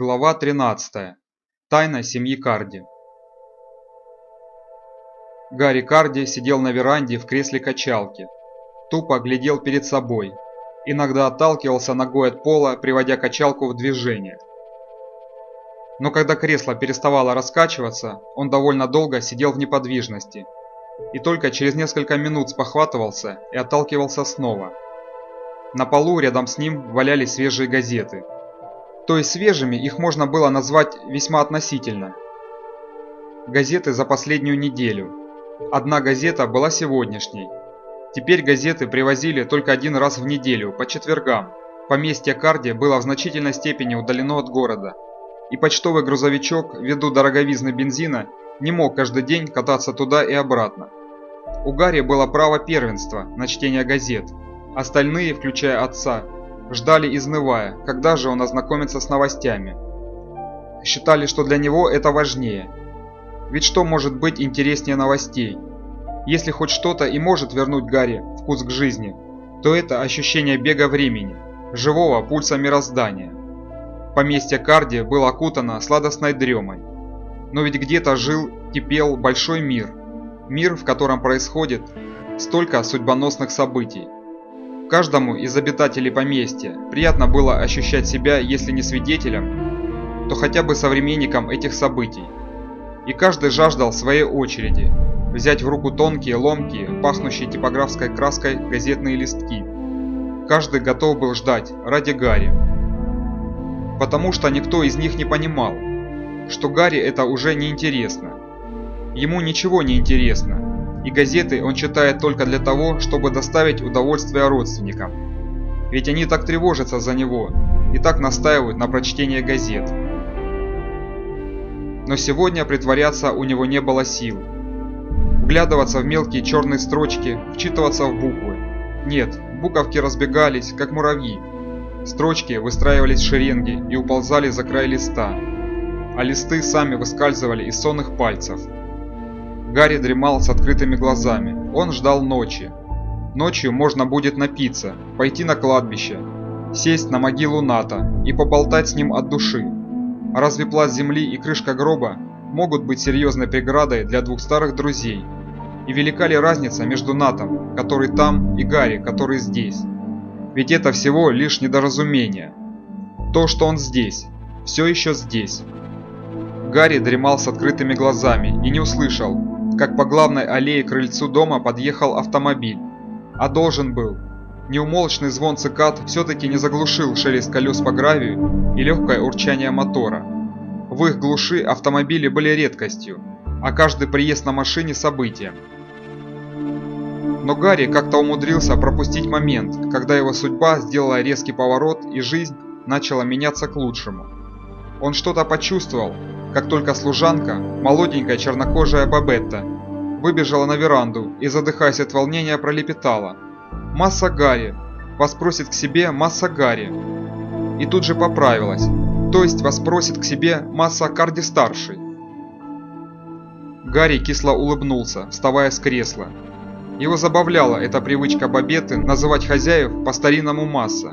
Глава 13. Тайна семьи Карди. Гарри Карди сидел на веранде в кресле качалки. Тупо глядел перед собой. Иногда отталкивался ногой от пола, приводя качалку в движение. Но когда кресло переставало раскачиваться, он довольно долго сидел в неподвижности. И только через несколько минут спохватывался и отталкивался снова. На полу рядом с ним валялись свежие газеты – то есть свежими их можно было назвать весьма относительно. Газеты за последнюю неделю. Одна газета была сегодняшней. Теперь газеты привозили только один раз в неделю, по четвергам. Поместье Карди было в значительной степени удалено от города. И почтовый грузовичок, ввиду дороговизны бензина, не мог каждый день кататься туда и обратно. У Гарри было право первенства на чтение газет. Остальные, включая отца, ждали изнывая, когда же он ознакомится с новостями. Считали, что для него это важнее. Ведь что может быть интереснее новостей? Если хоть что-то и может вернуть Гарри вкус к жизни, то это ощущение бега времени, живого пульса мироздания. Поместье Карди было окутано сладостной дремой. Но ведь где-то жил, кипел большой мир. Мир, в котором происходит столько судьбоносных событий. Каждому из обитателей поместья приятно было ощущать себя, если не свидетелем, то хотя бы современником этих событий. И каждый жаждал своей очереди взять в руку тонкие, ломкие, пахнущие типографской краской газетные листки. Каждый готов был ждать ради Гарри. Потому что никто из них не понимал, что Гарри это уже не интересно. Ему ничего не интересно, и газеты он читает только для того, чтобы доставить удовольствие родственникам. Ведь они так тревожатся за него и так настаивают на прочтении газет. Но сегодня притворяться у него не было сил. Вглядываться в мелкие черные строчки, вчитываться в буквы. Нет, буковки разбегались, как муравьи. Строчки выстраивались в шеренги и уползали за край листа, а листы сами выскальзывали из сонных пальцев – Гарри дремал с открытыми глазами. Он ждал ночи. Ночью можно будет напиться, пойти на кладбище, сесть на могилу Ната и поболтать с ним от души. Разве пласт земли и крышка гроба могут быть серьезной преградой для двух старых друзей? И велика ли разница между Натом, который там, и Гарри, который здесь? Ведь это всего лишь недоразумение. То, что он здесь, все еще здесь. Гарри дремал с открытыми глазами и не услышал, как по главной аллее к крыльцу дома подъехал автомобиль. А должен был. Неумолчный звон цикад все-таки не заглушил шелест колес по гравию и легкое урчание мотора. В их глуши автомобили были редкостью, а каждый приезд на машине – событием. Но Гарри как-то умудрился пропустить момент, когда его судьба сделала резкий поворот и жизнь начала меняться к лучшему. Он что-то почувствовал, как только служанка, молоденькая чернокожая Бабетта, выбежала на веранду и, задыхаясь от волнения, пролепетала. «Масса Гарри! Вас просит к себе Масса Гарри!» И тут же поправилась, то есть вас просит к себе Масса Карди-старший. Гарри кисло улыбнулся, вставая с кресла. Его забавляла эта привычка Бабетты называть хозяев по-старинному Масса.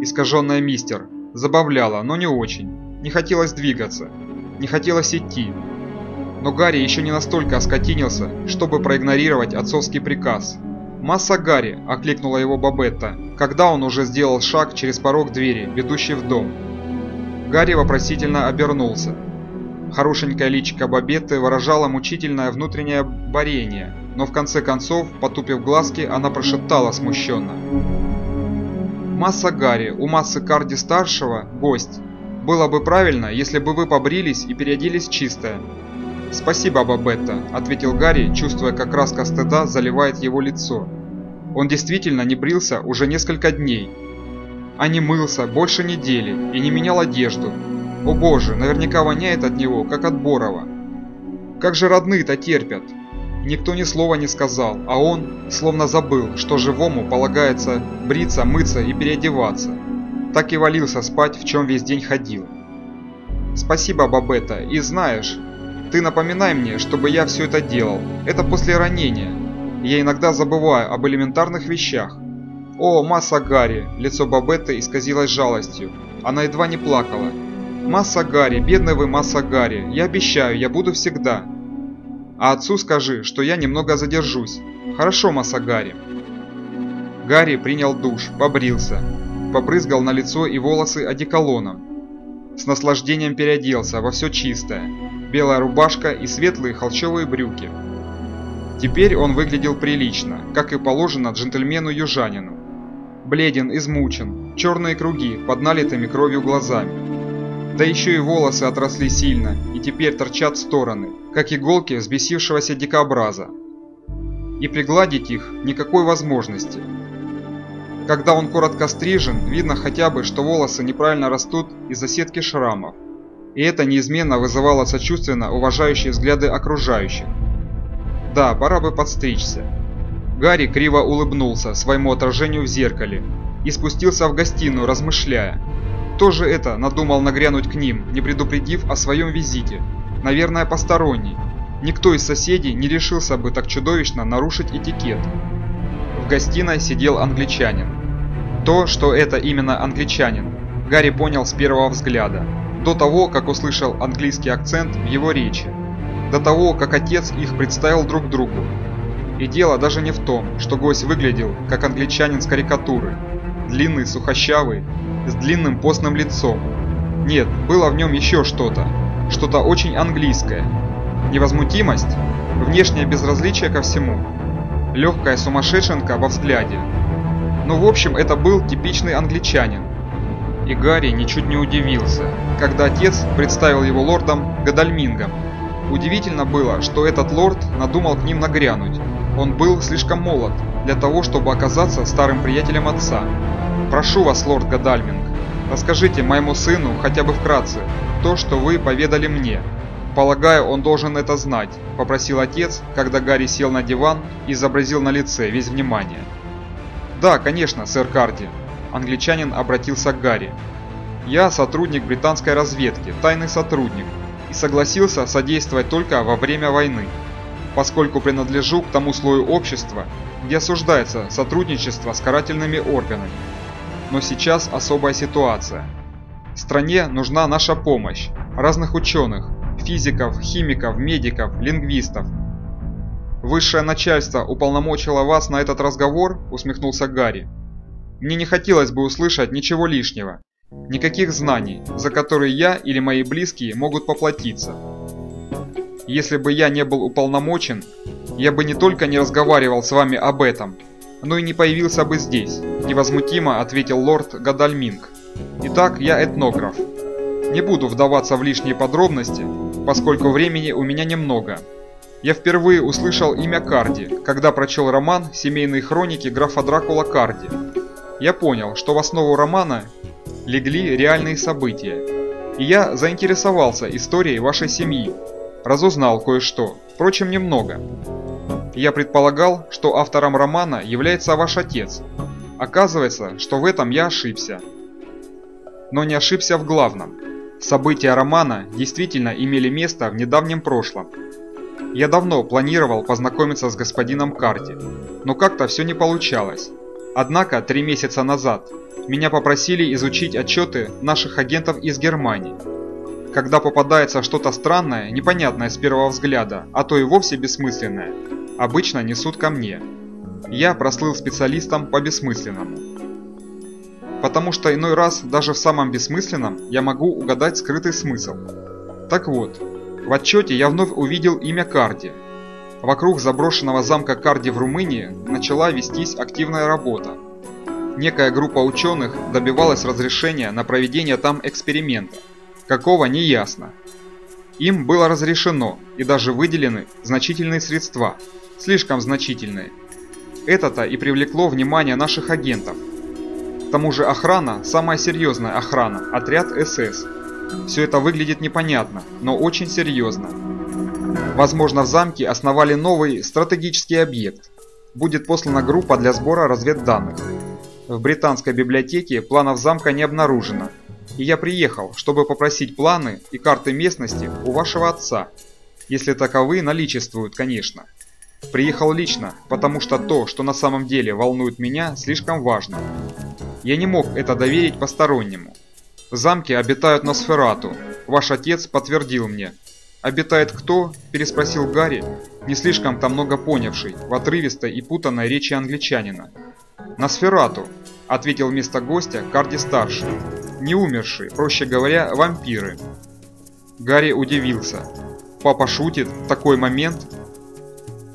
Искаженная мистер. Забавляла, но не очень. Не хотелось двигаться. Не хотелось идти. Но Гарри еще не настолько оскотинился, чтобы проигнорировать отцовский приказ. «Масса Гарри!» – окликнула его Бабетта, когда он уже сделал шаг через порог двери, ведущий в дом. Гарри вопросительно обернулся. Хорошенькая личико Бабетты выражала мучительное внутреннее борение, но в конце концов, потупив глазки, она прошептала смущенно. «Масса Гарри, у массы Карди-старшего – гость. Было бы правильно, если бы вы побрились и переоделись чисто. «Спасибо, Бабетта», – ответил Гарри, чувствуя, как краска стыда заливает его лицо. Он действительно не брился уже несколько дней. А не мылся больше недели и не менял одежду. О боже, наверняка воняет от него, как от Борова. Как же родные-то терпят? Никто ни слова не сказал, а он словно забыл, что живому полагается бриться, мыться и переодеваться так и валился спать, в чем весь день ходил. Спасибо, Бабета, и знаешь, ты напоминай мне, чтобы я все это делал. Это после ранения. Я иногда забываю об элементарных вещах. О, масса Гарри! Лицо Бабетты исказилось жалостью. Она едва не плакала. «Масса Гарри, бедный вы Масса Гарри, я обещаю, я буду всегда». «А отцу скажи, что я немного задержусь». «Хорошо, Масса Гарри». Гарри принял душ, побрился, побрызгал на лицо и волосы одеколоном. С наслаждением переоделся во все чистое, белая рубашка и светлые холщовые брюки. Теперь он выглядел прилично, как и положено джентльмену-южанину. Бледен, измучен, черные круги под налитыми кровью глазами. Да еще и волосы отросли сильно и теперь торчат в стороны, как иголки взбесившегося дикобраза. И пригладить их никакой возможности. Когда он коротко стрижен, видно хотя бы, что волосы неправильно растут из-за сетки шрамов. И это неизменно вызывало сочувственно уважающие взгляды окружающих. Да, пора бы подстричься. Гарри криво улыбнулся своему отражению в зеркале и спустился в гостиную, размышляя. Кто же это надумал нагрянуть к ним, не предупредив о своем визите? Наверное, посторонний. Никто из соседей не решился бы так чудовищно нарушить этикет. В гостиной сидел англичанин. То, что это именно англичанин, Гарри понял с первого взгляда, до того, как услышал английский акцент в его речи до того, как отец их представил друг другу. И дело даже не в том, что гость выглядел как англичанин с карикатуры, длинный, сухощавый, с длинным постным лицом. Нет, было в нем еще что-то, что-то очень английское. Невозмутимость, внешнее безразличие ко всему, легкая сумасшедшенка во взгляде. Ну, в общем, это был типичный англичанин. И Гарри ничуть не удивился, когда отец представил его лордом Гадальмингом. Удивительно было, что этот лорд надумал к ним нагрянуть. Он был слишком молод для того, чтобы оказаться старым приятелем отца. «Прошу вас, лорд Гадальминг, расскажите моему сыну хотя бы вкратце то, что вы поведали мне. Полагаю, он должен это знать», – попросил отец, когда Гарри сел на диван и изобразил на лице весь внимание. «Да, конечно, сэр Карди», – англичанин обратился к Гарри. «Я сотрудник британской разведки, тайный сотрудник, согласился содействовать только во время войны, поскольку принадлежу к тому слою общества, где осуждается сотрудничество с карательными органами. Но сейчас особая ситуация. Стране нужна наша помощь, разных ученых, физиков, химиков, медиков, лингвистов. «Высшее начальство уполномочило вас на этот разговор?» – усмехнулся Гарри. «Мне не хотелось бы услышать ничего лишнего, Никаких знаний, за которые я или мои близкие могут поплатиться. Если бы я не был уполномочен, я бы не только не разговаривал с вами об этом, но и не появился бы здесь, невозмутимо ответил лорд Гадальминг. Итак, я этнограф. Не буду вдаваться в лишние подробности, поскольку времени у меня немного. Я впервые услышал имя Карди, когда прочел роман «Семейные хроники графа Дракула Карди». Я понял, что в основу романа легли реальные события. И я заинтересовался историей вашей семьи, разузнал кое-что, впрочем, немного. Я предполагал, что автором романа является ваш отец. Оказывается, что в этом я ошибся. Но не ошибся в главном. События романа действительно имели место в недавнем прошлом. Я давно планировал познакомиться с господином Карди, но как-то все не получалось. Однако три месяца назад меня попросили изучить отчеты наших агентов из Германии. Когда попадается что-то странное, непонятное с первого взгляда, а то и вовсе бессмысленное, обычно несут ко мне. Я прослыл специалистом по бессмысленному. Потому что иной раз даже в самом бессмысленном я могу угадать скрытый смысл. Так вот, в отчете я вновь увидел имя Карди. Вокруг заброшенного замка Карди в Румынии начала вестись активная работа некая группа ученых добивалась разрешения на проведение там эксперимента. Какого не ясно. Им было разрешено и даже выделены значительные средства, слишком значительные. Это-то и привлекло внимание наших агентов. Тому же охрана – самая серьезная охрана, отряд СС. Все это выглядит непонятно, но очень серьезно. Возможно, в замке основали новый стратегический объект. Будет послана группа для сбора разведданных. В британской библиотеке планов замка не обнаружено, и я приехал, чтобы попросить планы и карты местности у вашего отца, если таковые наличествуют, конечно. Приехал лично, потому что то, что на самом деле волнует меня, слишком важно. Я не мог это доверить постороннему. В замке обитают Носферату. Ваш отец подтвердил мне. «Обитает кто?» – переспросил Гарри, не слишком-то много понявший в отрывистой и путанной речи англичанина. «Носферату», – ответил вместо гостя Карди-старший. «Не умершие, проще говоря, вампиры». Гарри удивился. «Папа шутит? В такой момент?»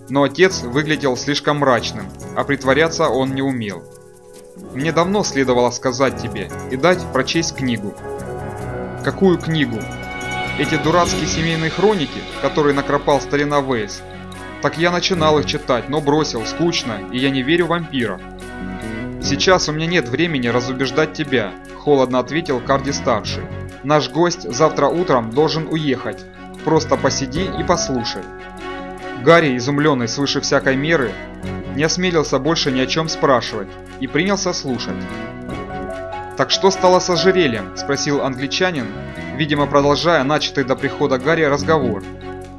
Но отец выглядел слишком мрачным, а притворяться он не умел. Мне давно следовало сказать тебе и дать прочесть книгу. Какую книгу? Эти дурацкие семейные хроники, которые накропал старина Вейс. Так я начинал их читать, но бросил, скучно, и я не верю вампира. Сейчас у меня нет времени разубеждать тебя, холодно ответил Карди-старший. Наш гость завтра утром должен уехать. Просто посиди и послушай. Гарри, изумленный свыше всякой меры, не осмелился больше ни о чем спрашивать и принялся слушать. «Так что стало с ожерельем?» – спросил англичанин, видимо продолжая начатый до прихода Гарри разговор.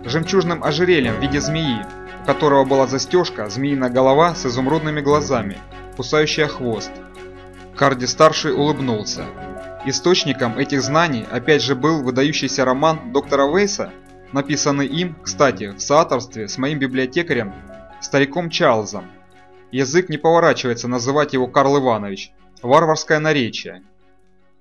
Жемчужным ожерельем в виде змеи, у которого была застежка, змеиная голова с изумрудными глазами, кусающая хвост. Карди-старший улыбнулся. Источником этих знаний опять же был выдающийся роман доктора Вейса написанный им, кстати, в соавторстве с моим библиотекарем, стариком Чарльзом. Язык не поворачивается называть его Карл Иванович, варварское наречие.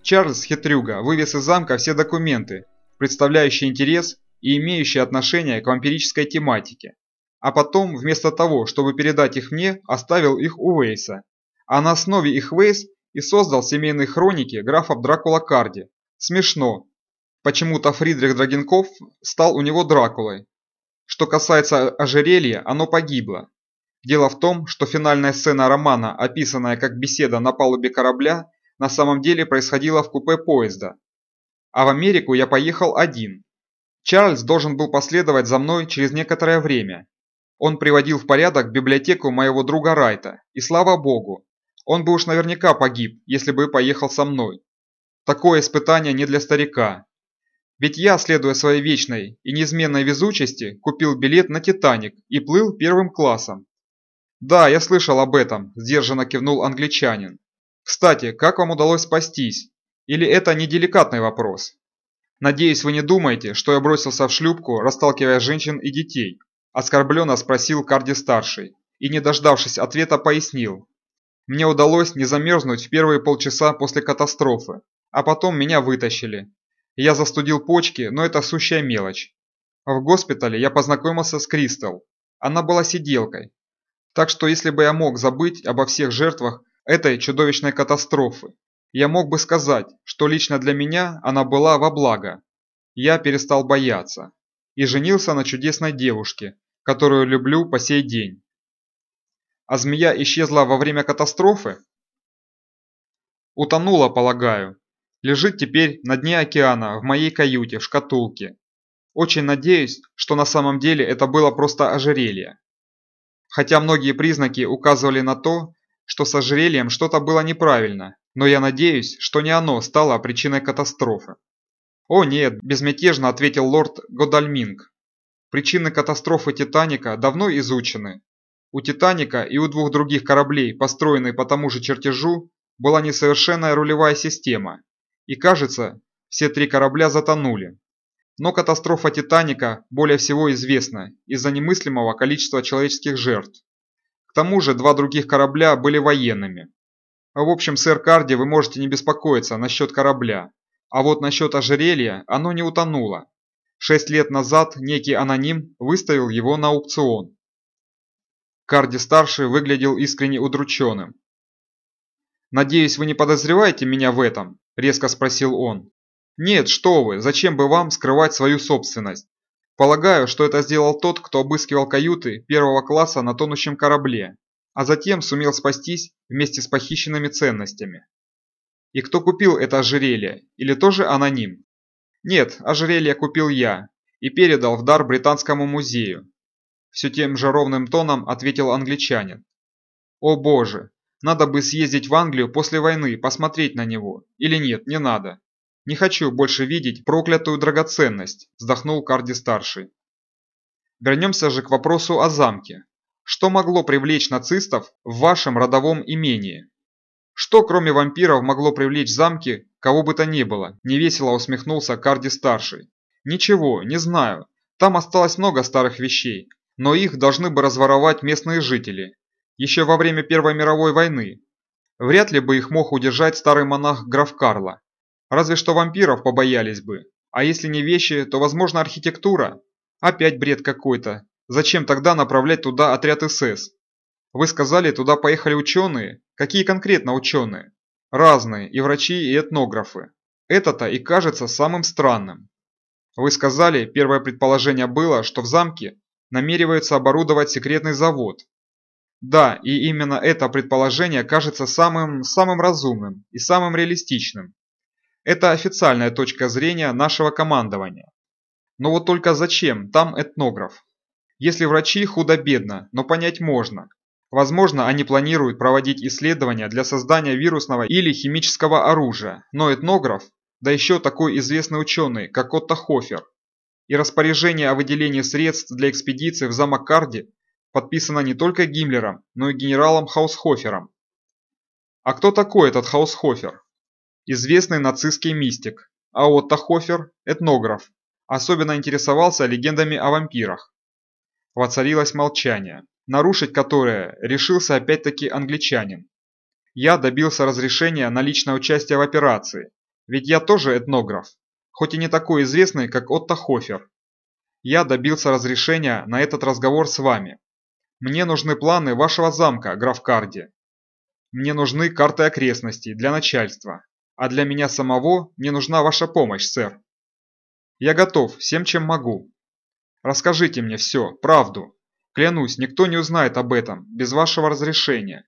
Чарльз Хитрюга вывез из замка все документы, представляющие интерес и имеющие отношение к вампирической тематике. А потом, вместо того, чтобы передать их мне, оставил их у Вейса. А на основе их Вейс и создал семейные хроники графов Дракула Карди. Смешно, Почему-то Фридрих Драгенков стал у него Дракулой. Что касается ожерелья, оно погибло. Дело в том, что финальная сцена романа, описанная как беседа на палубе корабля, на самом деле происходила в купе поезда. А в Америку я поехал один. Чарльз должен был последовать за мной через некоторое время. Он приводил в порядок библиотеку моего друга Райта, и слава богу, он бы уж наверняка погиб, если бы поехал со мной. Такое испытание не для старика, ведь я, следуя своей вечной и неизменной везучести, купил билет на «Титаник» и плыл первым классом. «Да, я слышал об этом», – сдержанно кивнул англичанин. «Кстати, как вам удалось спастись? Или это не деликатный вопрос?» «Надеюсь, вы не думаете, что я бросился в шлюпку, расталкивая женщин и детей?» – оскорбленно спросил Карди-старший и, не дождавшись ответа, пояснил. «Мне удалось не замерзнуть в первые полчаса после катастрофы, а потом меня вытащили, я застудил почки, но это сущая мелочь. В госпитале я познакомился с Кристал. Она была сиделкой. Так что если бы я мог забыть обо всех жертвах этой чудовищной катастрофы, я мог бы сказать, что лично для меня она была во благо. Я перестал бояться и женился на чудесной девушке, которую люблю по сей день. А змея исчезла во время катастрофы? Утонула, полагаю, лежит теперь на дне океана в моей каюте в шкатулке. Очень надеюсь, что на самом деле это было просто ожерелье. Хотя многие признаки указывали на то, что с ожерельем что-то было неправильно, но я надеюсь, что не оно стало причиной катастрофы. «О нет», – безмятежно ответил лорд Годальминг. «Причины катастрофы Титаника давно изучены. У Титаника и у двух других кораблей, построенных по тому же чертежу, была несовершенная рулевая система, и кажется, все три корабля затонули. Но катастрофа Титаника более всего известна из-за немыслимого количества человеческих жертв. К тому же два других корабля были военными. В общем, сэр Карди, вы можете не беспокоиться насчет корабля. А вот насчет ожерелья оно не утонуло. Шесть лет назад некий аноним выставил его на аукцион. Карди-старший выглядел искренне удрученным. «Надеюсь, вы не подозреваете меня в этом?» Резко спросил он. «Нет, что вы, зачем бы вам скрывать свою собственность? Полагаю, что это сделал тот, кто обыскивал каюты первого класса на тонущем корабле, а затем сумел спастись вместе с похищенными ценностями. И кто купил это ожерелье? Или тоже аноним? Нет, ожерелье купил я и передал в дар британскому музею. Все тем же ровным тоном ответил англичанин. О боже, надо бы съездить в Англию после войны, посмотреть на него. Или нет, не надо. Не хочу больше видеть проклятую драгоценность, вздохнул Карди-старший. Вернемся же к вопросу о замке. Что могло привлечь нацистов в вашем родовом имении? Что, кроме вампиров, могло привлечь замки кого бы то ни было, невесело усмехнулся Карди-старший. Ничего, не знаю. Там осталось много старых вещей, но их должны бы разворовать местные жители. Еще во время Первой мировой войны. Вряд ли бы их мог удержать старый монах граф Карла. Разве что вампиров побоялись бы. А если не вещи, то, возможно, архитектура. Опять бред какой-то. Зачем тогда направлять туда отряд СС? Вы сказали, туда поехали ученые? Какие конкретно ученые? Разные, и врачи, и этнографы. Это-то и кажется самым странным. Вы сказали, первое предположение было, что в замке намереваются оборудовать секретный завод. Да, и именно это предположение кажется самым, самым разумным и самым реалистичным. Это официальная точка зрения нашего командования. Но вот только зачем там этнограф? Если врачи худо-бедно, но понять можно. Возможно, они планируют проводить исследования для создания вирусного или химического оружия, но этнограф, да еще такой известный ученый, как Отто Хофер, и распоряжение о выделении средств для экспедиции в замок Карди подписано не только Гиммлером, но и генералом Хаусхофером. А кто такой этот Хаусхофер? Известный нацистский мистик, а Отто Хофер – этнограф, особенно интересовался легендами о вампирах. Воцарилось молчание нарушить которое решился опять-таки англичанин. Я добился разрешения на личное участие в операции, ведь я тоже этнограф, хоть и не такой известный, как Отто Хофер. Я добился разрешения на этот разговор с вами. Мне нужны планы вашего замка, граф Карди. Мне нужны карты окрестностей для начальства, а для меня самого мне нужна ваша помощь, сэр. Я готов всем, чем могу. Расскажите мне все, правду, Клянусь, никто не узнает об этом, без вашего разрешения.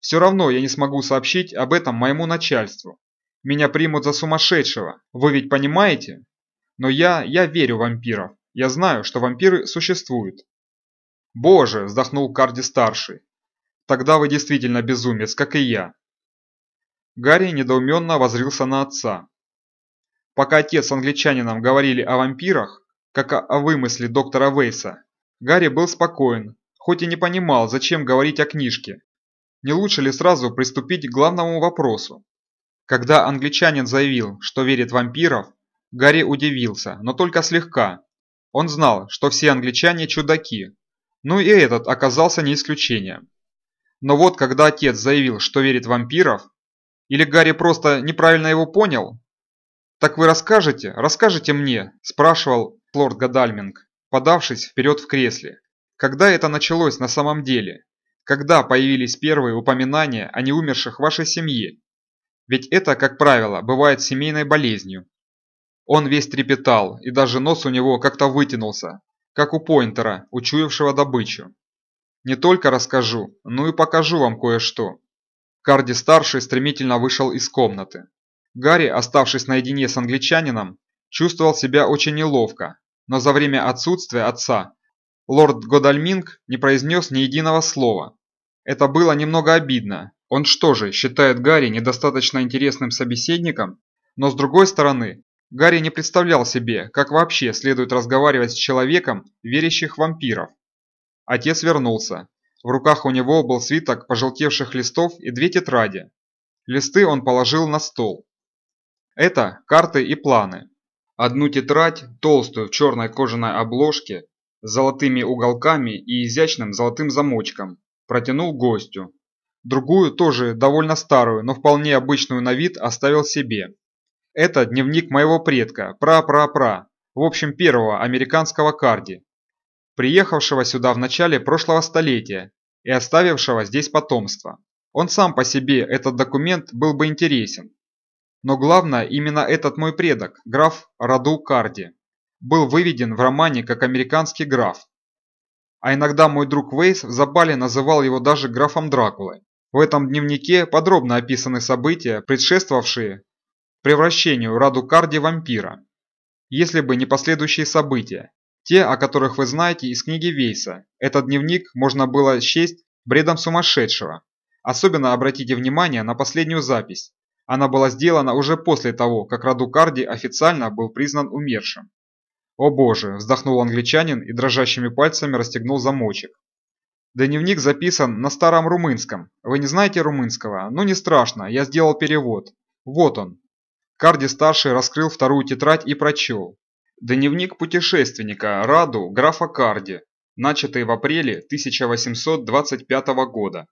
Все равно я не смогу сообщить об этом моему начальству. Меня примут за сумасшедшего, вы ведь понимаете? Но я, я верю в вампиров. Я знаю, что вампиры существуют. Боже, вздохнул Карди-старший. Тогда вы действительно безумец, как и я. Гарри недоуменно возрился на отца. Пока отец с англичанином говорили о вампирах, как о вымысле доктора Вейса, Гарри был спокоен, хоть и не понимал, зачем говорить о книжке. Не лучше ли сразу приступить к главному вопросу? Когда англичанин заявил, что верит в вампиров, Гарри удивился, но только слегка. Он знал, что все англичане чудаки, ну и этот оказался не исключением. Но вот когда отец заявил, что верит в вампиров, или Гарри просто неправильно его понял? «Так вы расскажете, расскажете мне?» – спрашивал лорд Гадальминг подавшись вперед в кресле. Когда это началось на самом деле? Когда появились первые упоминания о неумерших вашей семье? Ведь это, как правило, бывает семейной болезнью. Он весь трепетал, и даже нос у него как-то вытянулся, как у поинтера, учуявшего добычу. Не только расскажу, но и покажу вам кое-что. Карди-старший стремительно вышел из комнаты. Гарри, оставшись наедине с англичанином, чувствовал себя очень неловко, но за время отсутствия отца лорд Годальминг не произнес ни единого слова. Это было немного обидно. Он что же, считает Гарри недостаточно интересным собеседником? Но с другой стороны, Гарри не представлял себе, как вообще следует разговаривать с человеком, верящих в вампиров. Отец вернулся. В руках у него был свиток пожелтевших листов и две тетради. Листы он положил на стол. Это карты и планы. Одну тетрадь, толстую в черной кожаной обложке, с золотыми уголками и изящным золотым замочком, протянул гостю. Другую, тоже довольно старую, но вполне обычную на вид, оставил себе. Это дневник моего предка, пра-пра-пра, в общем первого американского карди, приехавшего сюда в начале прошлого столетия и оставившего здесь потомство. Он сам по себе, этот документ, был бы интересен, но главное, именно этот мой предок, граф Раду Карди, был выведен в романе как американский граф. А иногда мой друг Вейс в Забале называл его даже графом Дракулой. В этом дневнике подробно описаны события, предшествовавшие превращению Раду Карди в вампира. Если бы не последующие события, те, о которых вы знаете из книги Вейса, этот дневник можно было счесть бредом сумасшедшего. Особенно обратите внимание на последнюю запись, она была сделана уже после того, как Раду Карди официально был признан умершим. «О боже!» – вздохнул англичанин и дрожащими пальцами расстегнул замочек. Дневник записан на старом румынском. Вы не знаете румынского? Ну не страшно, я сделал перевод. Вот он. Карди-старший раскрыл вторую тетрадь и прочел. Дневник путешественника Раду графа Карди, начатый в апреле 1825 года.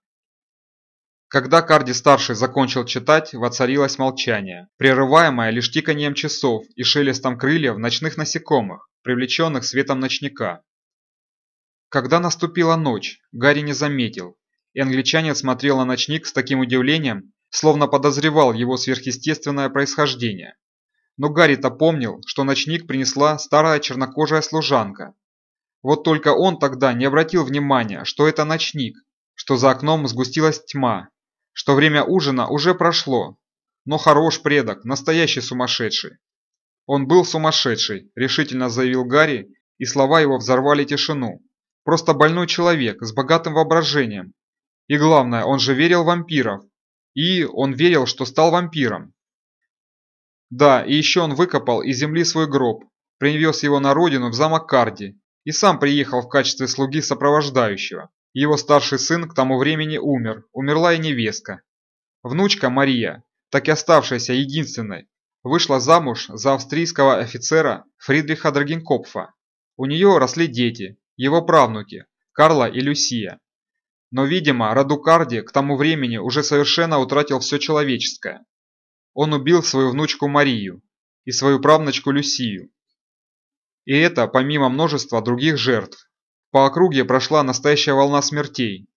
Когда Карди-старший закончил читать, воцарилось молчание, прерываемое лишь тиканием часов и шелестом крыльев ночных насекомых, привлеченных светом ночника. Когда наступила ночь, Гарри не заметил, и англичанин смотрел на ночник с таким удивлением, словно подозревал его сверхъестественное происхождение. Но Гарри-то помнил, что ночник принесла старая чернокожая служанка. Вот только он тогда не обратил внимания, что это ночник, что за окном сгустилась тьма, что время ужина уже прошло. Но хорош предок, настоящий сумасшедший. Он был сумасшедший, решительно заявил Гарри, и слова его взорвали тишину. Просто больной человек с богатым воображением. И главное, он же верил вампиров. И он верил, что стал вампиром. Да, и еще он выкопал из земли свой гроб, привез его на родину в замок Карди и сам приехал в качестве слуги сопровождающего. Его старший сын к тому времени умер, умерла и невестка. Внучка Мария, так и оставшаяся единственной, вышла замуж за австрийского офицера Фридриха Драгенкопфа. У нее росли дети, его правнуки, Карла и Люсия. Но, видимо, Радукарди к тому времени уже совершенно утратил все человеческое. Он убил свою внучку Марию и свою правнучку Люсию. И это помимо множества других жертв. По округе прошла настоящая волна смертей.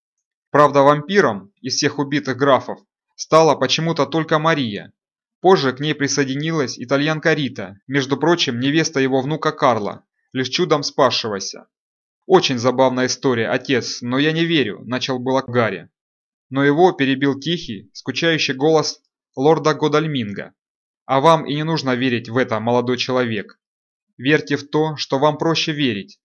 Правда, вампиром из всех убитых графов стала почему-то только Мария. Позже к ней присоединилась итальянка Рита, между прочим, невеста его внука Карла, лишь чудом спасшегося. «Очень забавная история, отец, но я не верю», – начал было Гарри. Но его перебил тихий, скучающий голос лорда Годальминга. «А вам и не нужно верить в это, молодой человек. Верьте в то, что вам проще верить.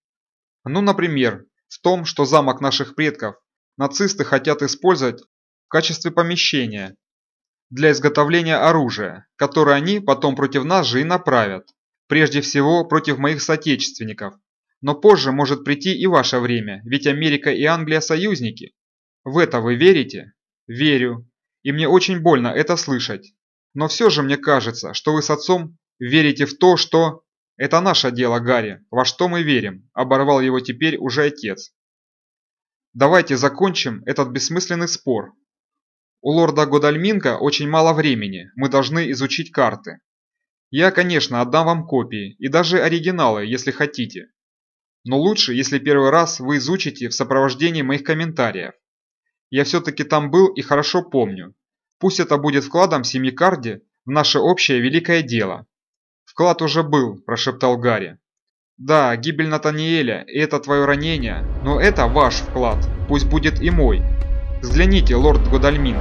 Ну, например, в том, что замок наших предков нацисты хотят использовать в качестве помещения для изготовления оружия, которое они потом против нас же и направят. Прежде всего против моих соотечественников. Но позже может прийти и ваше время, ведь Америка и Англия союзники. В это вы верите? Верю. И мне очень больно это слышать. Но все же мне кажется, что вы с отцом верите в то, что... «Это наше дело, Гарри, во что мы верим», – оборвал его теперь уже отец. «Давайте закончим этот бессмысленный спор. У лорда Годальминка очень мало времени, мы должны изучить карты. Я, конечно, отдам вам копии, и даже оригиналы, если хотите. Но лучше, если первый раз вы изучите в сопровождении моих комментариев. Я все-таки там был и хорошо помню. Пусть это будет вкладом семьи Карди в наше общее великое дело. «Вклад уже был», – прошептал Гарри. «Да, гибель Натаниэля – это твое ранение, но это ваш вклад, пусть будет и мой. Взгляните, лорд Годальминг.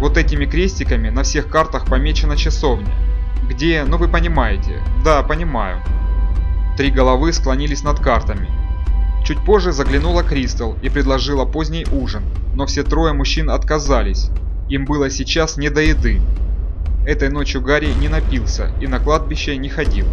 Вот этими крестиками на всех картах помечена часовня. Где, ну вы понимаете. Да, понимаю». Три головы склонились над картами. Чуть позже заглянула Кристал и предложила поздний ужин, но все трое мужчин отказались. Им было сейчас не до еды. Этой ночью Гарри не напился и на кладбище не ходил.